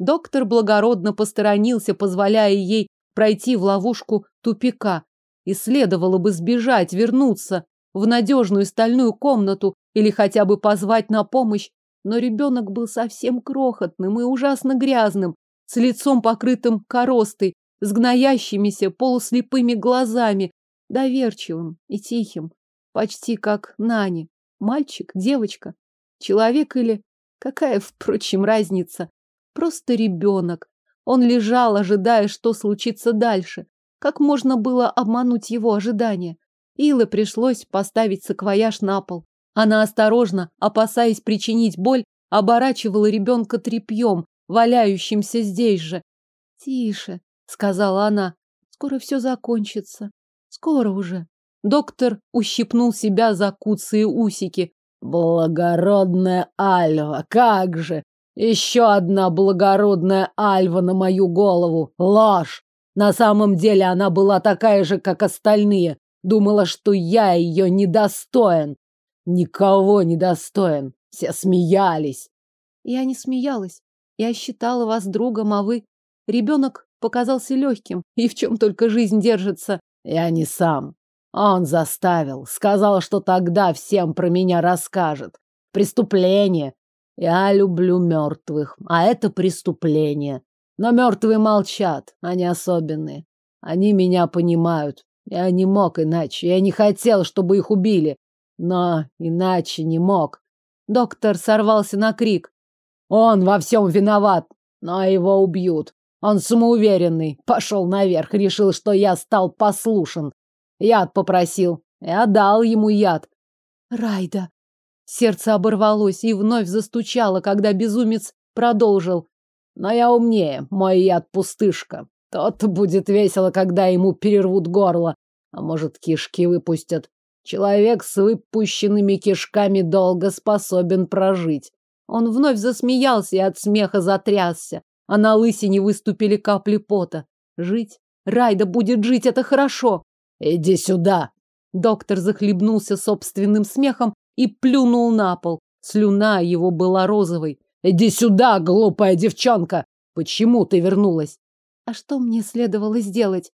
Доктор благородно посторонился, позволяя ей пройти в ловушку тупика. И следовало бы сбежать, вернуться в надежную стальную комнату или хотя бы позвать на помощь. Но ребенок был совсем крохотным и ужасно грязным, с лицом покрытым коростой, с гноящимися полуслепыми глазами, доверчивым и тихим, почти как Нани. Мальчик, девочка, человек или... Какая, впрочем, разница? Просто ребенок, он лежал, ожидая, что случится дальше. Как можно было обмануть его ожидания? Иле пришлось поставить саквояж на пол. Она осторожно, опасаясь причинить боль, оборачивала ребенка тряпьем, валяющимся здесь же. «Тише», — сказала она, — «скоро все закончится. Скоро уже». Доктор ущипнул себя за куцые усики. «Благородная Альва, как же! Еще одна благородная альва на мою голову. Ложь! На самом деле она была такая же, как остальные. Думала, что я ее недостоин. Никого недостоин. Все смеялись. Я не смеялась. Я считала вас другом, а вы... Ребенок показался легким, и в чем только жизнь держится. Я не сам. Он заставил. Сказал, что тогда всем про меня расскажет. Преступление. Я люблю мертвых, а это преступление. Но мертвые молчат, они особенные. Они меня понимают. Я не мог иначе. Я не хотел, чтобы их убили. Но иначе не мог. Доктор сорвался на крик. Он во всем виноват, но его убьют. Он самоуверенный. Пошел наверх, решил, что я стал послушен. Яд попросил. Я дал ему яд. Райда, Сердце оборвалось и вновь застучало, когда безумец продолжил. Но я умнее, мой яд пустышка. Тот будет весело, когда ему перервут горло. А может, кишки выпустят. Человек с выпущенными кишками долго способен прожить. Он вновь засмеялся и от смеха затрясся, а на лысине выступили капли пота. Жить? Райда будет жить, это хорошо. Иди сюда. Доктор захлебнулся собственным смехом и плюнул на пол. Слюна его была розовой. Иди сюда, глупая девчонка. Почему ты вернулась? А что мне следовало сделать?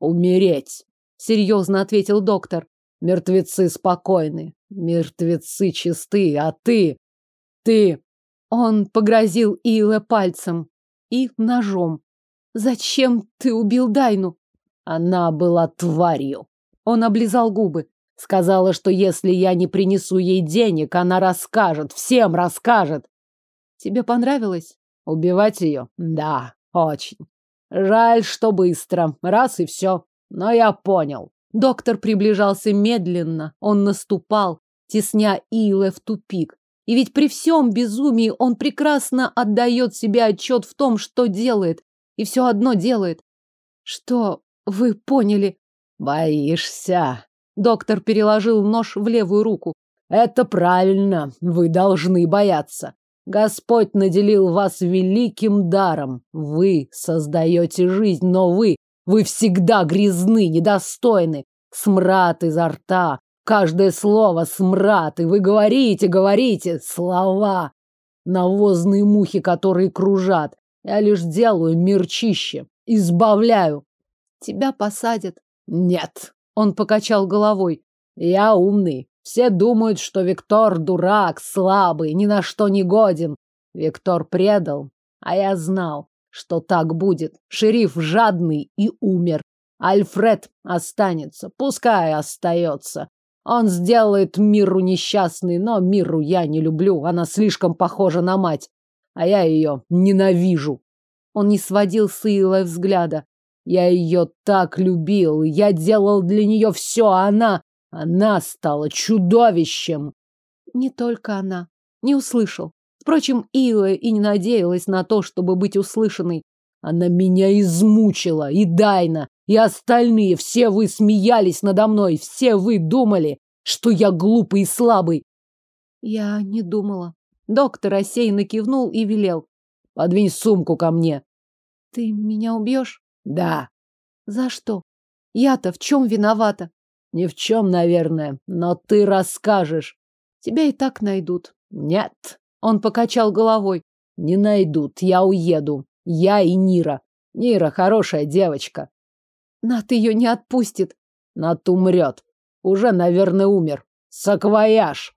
Умереть, серьезно ответил доктор. Мертвецы спокойны, мертвецы чисты, а ты... Ты... Он погрозил Иле пальцем и ножом. Зачем ты убил Дайну? Она была тварью. Он облизал губы. Сказала, что если я не принесу ей денег, она расскажет, всем расскажет. Тебе понравилось? Убивать ее? Да, очень. Жаль, что быстро. Раз и все. Но я понял. Доктор приближался медленно. Он наступал, тесня Илэ в тупик. И ведь при всем безумии он прекрасно отдает себе отчет в том, что делает. И все одно делает. Что вы поняли? Боишься? Доктор переложил нож в левую руку. Это правильно. Вы должны бояться. Господь наделил вас великим даром. Вы создаете жизнь, но вы, вы всегда грязны, недостойны. Смрад изо рта, Каждое слово смрад, и вы говорите, говорите слова. Навозные мухи, которые кружат. Я лишь делаю мир чище, избавляю. Тебя посадят. Нет. Он покачал головой. Я умный. Все думают, что Виктор дурак, слабый, ни на что не годен. Виктор предал, а я знал, что так будет. Шериф жадный и умер. Альфред останется, пускай остается. Он сделает Миру несчастной, но Миру я не люблю. Она слишком похожа на мать, а я ее ненавижу. Он не сводил с Илой взгляда. Я ее так любил, я делал для нее все, а она... Она стала чудовищем. Не только она. Не услышал. Впрочем, Ила и не надеялась на то, чтобы быть услышанной. Она меня измучила, и Дайна, и остальные, все вы смеялись надо мной, все вы думали, что я глупый и слабый. Я не думала. Доктор рассеянно кивнул и велел. Подвинь сумку ко мне. Ты меня убьешь? Да. За что? Я-то в чем виновата? Ни в чем, наверное, но ты расскажешь. Тебя и так найдут. Нет. Он покачал головой. Не найдут, я уеду. Я и Нира. Нира хорошая девочка. Нат ее не отпустит. Нат умрет. Уже, наверное, умер. Саквояж.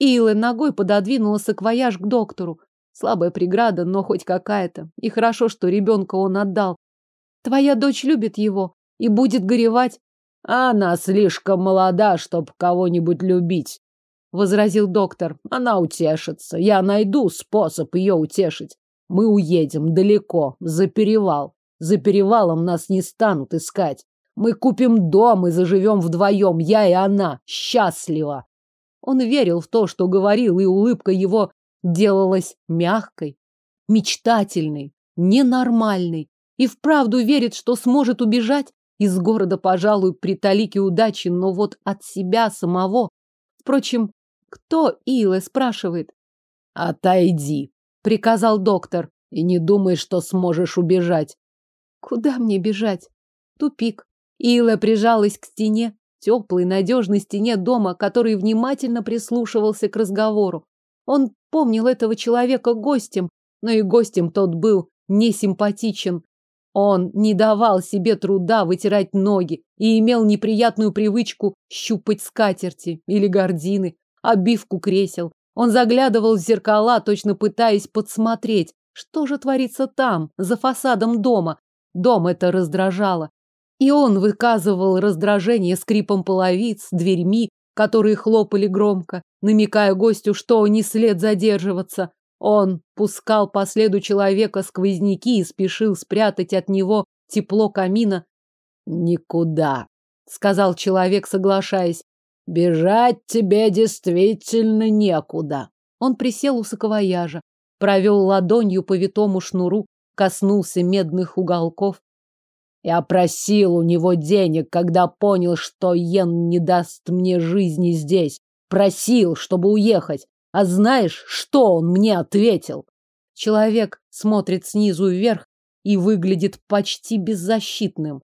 Илэ ногой пододвинула саквояж к доктору. Слабая преграда, но хоть какая-то. И хорошо, что ребенка он отдал. Твоя дочь любит его и будет горевать. Она слишком молода, чтоб кого-нибудь любить, возразил доктор. Она утешится. Я найду способ ее утешить. Мы уедем далеко, за перевал. За перевалом нас не станут искать. Мы купим дом и заживем вдвоем, я и она, счастливо. Он верил в то, что говорил, и улыбка его делалась мягкой, мечтательной, ненормальной. И вправду верит, что сможет убежать из города, пожалуй, при талике удачи, но вот от себя самого. Впрочем, кто Илэ спрашивает? Отойди, приказал доктор, и не думай, что сможешь убежать. Куда мне бежать? Тупик. Ила прижалась к стене, теплой, надежной стене дома, который внимательно прислушивался к разговору. Он помнил этого человека гостем, но и гостем тот был несимпатичен. Он не давал себе труда вытирать ноги и имел неприятную привычку щупать скатерти или гардины, обивку кресел. Он заглядывал в зеркала, точно пытаясь подсмотреть, что же творится там, за фасадом дома, Дом это раздражало. И он выказывал раздражение скрипом половиц, дверьми, которые хлопали громко, намекая гостю, что не след задерживаться. Он пускал по следу человека сквозняки и спешил спрятать от него тепло камина. «Никуда», — сказал человек, соглашаясь. «Бежать тебе действительно некуда». Он присел у саквояжа, провел ладонью по витому шнуру, коснулся медных уголков. Я просил у него денег, когда понял, что Йен не даст мне жизни здесь. Просил, чтобы уехать. А знаешь, что он мне ответил? Человек смотрит снизу вверх и выглядит почти беззащитным.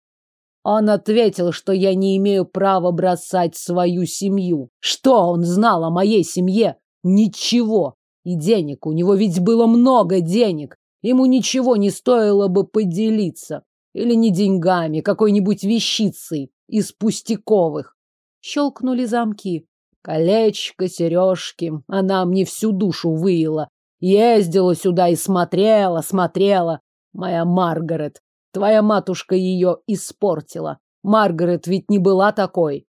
Он ответил, что я не имею права бросать свою семью. Что он знал о моей семье? Ничего. И денег, у него ведь было много денег. Ему ничего не стоило бы поделиться. Или не деньгами, какой-нибудь вещицей из пустяковых. Щелкнули замки. Колечко, сережки. Она мне всю душу выила. Ездила сюда и смотрела, смотрела. Моя Маргарет. Твоя матушка ее испортила. Маргарет ведь не была такой.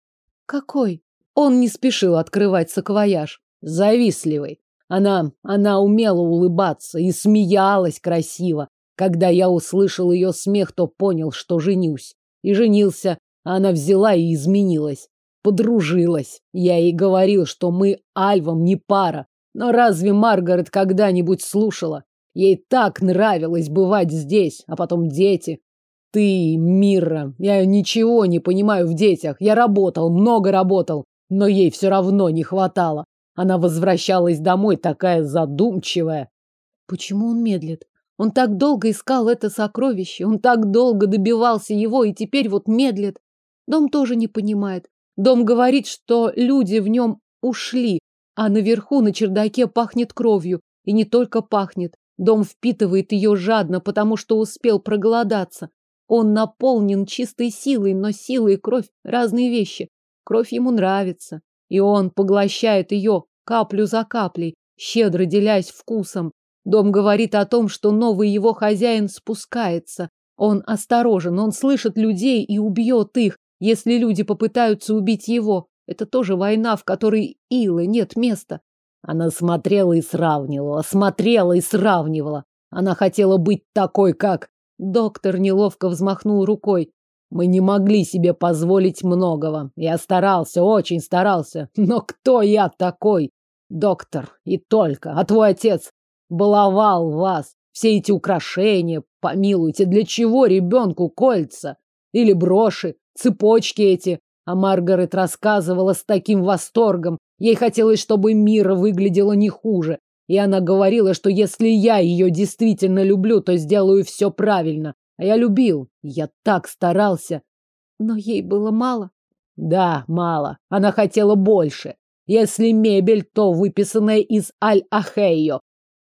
Какой? Он не спешил открывать саквояж. Завистливый. Она, она умела улыбаться и смеялась красиво. Когда я услышал ее смех, то понял, что женюсь. И женился. А она взяла и изменилась. Подружилась. Я ей говорил, что мы Альвом не пара. Но разве Маргарет когда-нибудь слушала? Ей так нравилось бывать здесь, а потом дети. Ты, Мира, я ничего не понимаю в детях. Я работал, много работал, но ей все равно не хватало. Она возвращалась домой такая задумчивая. Почему он медлит? Он так долго искал это сокровище, он так долго добивался его, и теперь вот медлит. Дом тоже не понимает. Дом говорит, что люди в нем ушли, а наверху на чердаке пахнет кровью. И не только пахнет. Дом впитывает ее жадно, потому что успел проголодаться. Он наполнен чистой силой, но сила и кровь – разные вещи. Кровь ему нравится, и он поглощает ее каплю за каплей, щедро делясь вкусом. Дом говорит о том, что новый его хозяин спускается. Он осторожен, он слышит людей и убьет их, если люди попытаются убить его. Это тоже война, в которой Илы нет места. Она смотрела и сравнивала, смотрела и сравнивала. Она хотела быть такой, как... Доктор неловко взмахнул рукой. Мы не могли себе позволить многого. Я старался, очень старался. Но кто я такой? Доктор, и только. А твой отец баловал вас. Все эти украшения, помилуйте, для чего ребенку кольца? Или броши, цепочки эти? А Маргарет рассказывала с таким восторгом. Ей хотелось, чтобы Мира выглядела не хуже. И она говорила, что если я ее действительно люблю, то сделаю все правильно. А я любил. Я так старался. Но ей было мало. Да, мало. Она хотела больше. Если мебель, то выписанная из Аль-Ахейо.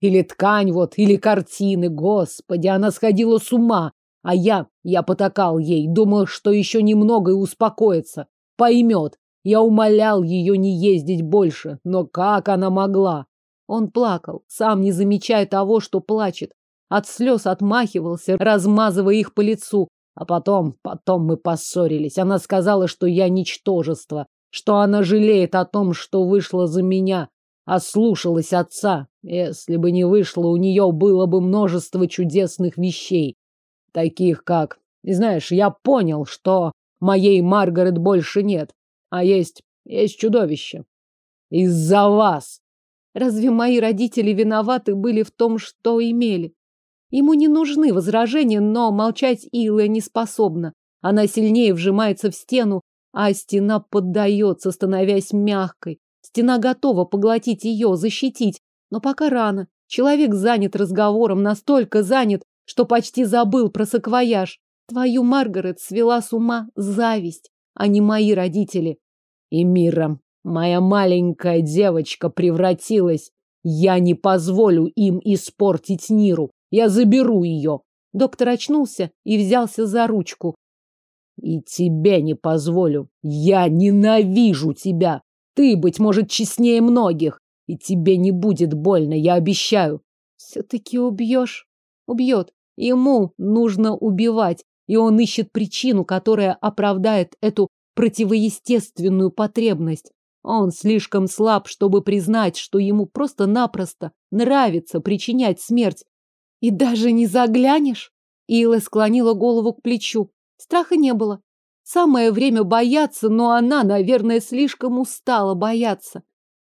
Или ткань вот, или картины. Господи, она сходила с ума. А я, я потакал ей, думал, что еще немного и успокоится. Поймет. Я умолял ее не ездить больше, но как она могла? Он плакал, сам не замечая того, что плачет. От слез отмахивался, размазывая их по лицу. А потом, потом мы поссорились. Она сказала, что я ничтожество, что она жалеет о том, что вышла за меня, ослушалась отца. Если бы не вышло, у нее было бы множество чудесных вещей таких как... И знаешь, я понял, что моей Маргарет больше нет, а есть... есть чудовище. Из-за вас. Разве мои родители виноваты были в том, что имели? Ему не нужны возражения, но молчать Илая не способна. Она сильнее вжимается в стену, а стена поддается, становясь мягкой. Стена готова поглотить ее, защитить, но пока рано. Человек занят разговором, настолько занят, что почти забыл про саквояж. Твою Маргарет свела с ума зависть, а не мои родители. И миром моя маленькая девочка превратилась. Я не позволю им испортить Ниру. Я заберу ее. Доктор очнулся и взялся за ручку. И тебе не позволю. Я ненавижу тебя. Ты, быть может, честнее многих. И тебе не будет больно, я обещаю. Все-таки убьешь. Убьет. Ему нужно убивать, и он ищет причину, которая оправдает эту противоестественную потребность. Он слишком слаб, чтобы признать, что ему просто-напросто нравится причинять смерть. И даже не заглянешь? Ила склонила голову к плечу. Страха не было. Самое время бояться, но она, наверное, слишком устала бояться.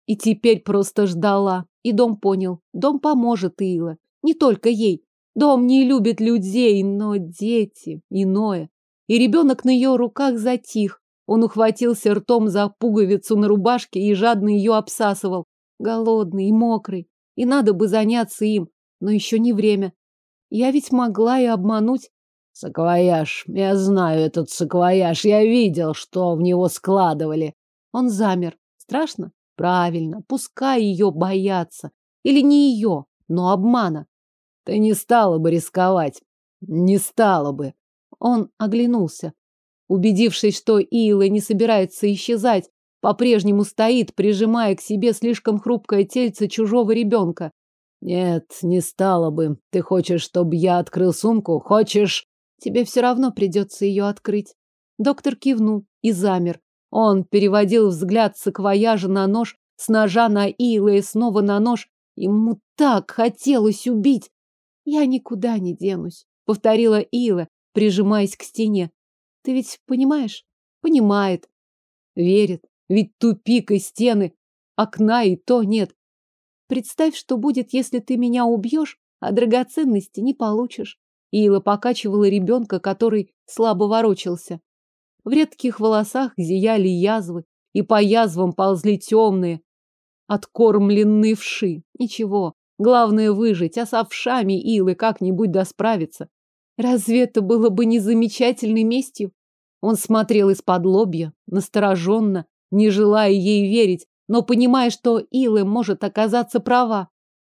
И теперь просто ждала. И дом понял. Дом поможет Ила. Не только ей. Дом не любит людей, но дети иное. И ребенок на ее руках затих. Он ухватился ртом за пуговицу на рубашке и жадно ее обсасывал. Голодный и мокрый. И надо бы заняться им, но еще не время. Я ведь могла и обмануть. Саквояж. Я знаю этот саквояж. Я видел, что в него складывали. Он замер. Страшно? Правильно. Пускай ее боятся. Или не ее, но обмана. Ты не стала бы рисковать. Не стала бы. Он оглянулся. Убедившись, что Ила не собирается исчезать, по-прежнему стоит, прижимая к себе слишком хрупкое тельце чужого ребенка. Нет, не стала бы. Ты хочешь, чтобы я открыл сумку? Хочешь? Тебе все равно придется ее открыть. Доктор кивнул и замер. Он переводил взгляд с акваяжа на нож, с ножа на Ила и снова на нож. Ему так хотелось убить. Я никуда не денусь, повторила Ила, прижимаясь к стене. Ты ведь понимаешь? Понимает. Верит. Ведь тупик и стены, окна и то нет. Представь, что будет, если ты меня убьешь, а драгоценности не получишь. Ила покачивала ребенка, который слабо ворочался. В редких волосах зияли язвы, и по язвам ползли темные, откормленные вши. Ничего, главное выжить, а с овшами Илы как-нибудь досправиться. Разве это было бы не замечательной местью? Он смотрел из-под лобья, настороженно, не желая ей верить, но понимая, что Ила может оказаться права.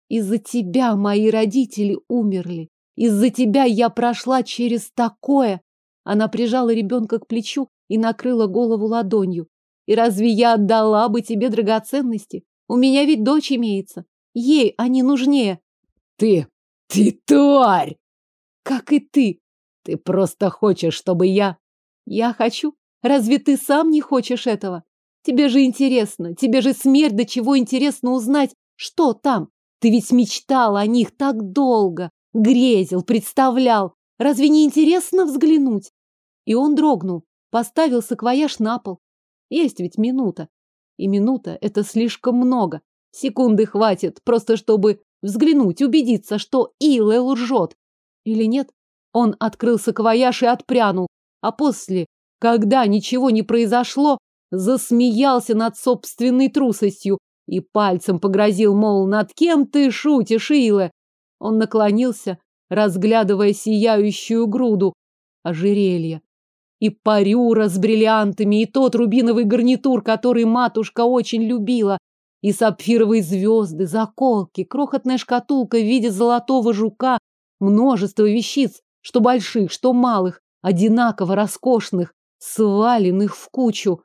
Из-за тебя мои родители умерли. Из-за тебя я прошла через такое. Она прижала ребенка к плечу и накрыла голову ладонью. И разве я отдала бы тебе драгоценности? У меня ведь дочь имеется. Ей они нужнее. Ты, ты тварь! Как и ты. Ты просто хочешь, чтобы я... Я хочу. Разве ты сам не хочешь этого? Тебе же интересно, тебе же смерть до чего интересно узнать, что там. Ты ведь мечтал о них так долго, грезил, представлял. Разве не интересно взглянуть? И он дрогнул, поставил саквояж на пол. Есть ведь минута. И минута — это слишком много. Секунды хватит, просто чтобы взглянуть, убедиться, что Илэ лжет. Или нет? Он открыл саквояж и отпрянул. А после, когда ничего не произошло, засмеялся над собственной трусостью и пальцем погрозил, мол, над кем ты шутишь, Ила? Он наклонился, разглядывая сияющую груду ожерелья. И парюра с бриллиантами, и тот рубиновый гарнитур, который матушка очень любила, и сапфировые звезды, заколки, крохотная шкатулка в виде золотого жука, множество вещиц, что больших, что малых, одинаково роскошных, сваленных в кучу.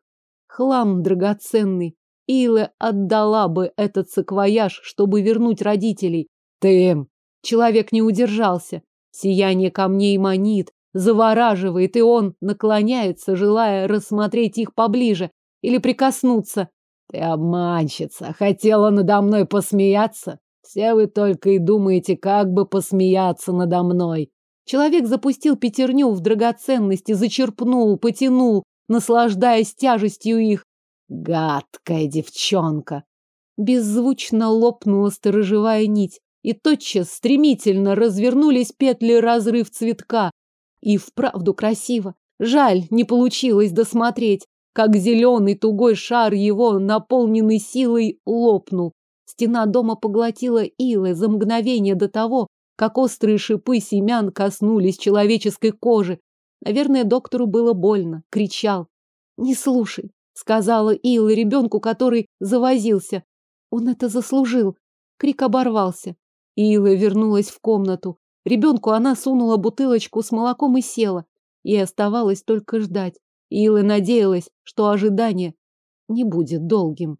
Хлам драгоценный. Илэ отдала бы этот саквояж, чтобы вернуть родителей. Ты... Человек не удержался. Сияние камней манит, завораживает, и он наклоняется, желая рассмотреть их поближе или прикоснуться. Ты обманщица, хотела надо мной посмеяться? Все вы только и думаете, как бы посмеяться надо мной. Человек запустил пятерню в драгоценности, зачерпнул, потянул, наслаждаясь тяжестью их. Гадкая девчонка! Беззвучно лопнула сторожевая нить, и тотчас стремительно развернулись петли разрыв цветка. И вправду красиво. Жаль, не получилось досмотреть, как зеленый тугой шар его, наполненный силой, лопнул. Стена дома поглотила илы за мгновение до того, как острые шипы семян коснулись человеческой кожи, Наверное, доктору было больно, кричал. «Не слушай», — сказала Илла ребенку, который завозился. Он это заслужил. Крик оборвался. Илла вернулась в комнату. Ребенку она сунула бутылочку с молоком и села. Ей оставалось только ждать. Илла надеялась, что ожидание не будет долгим.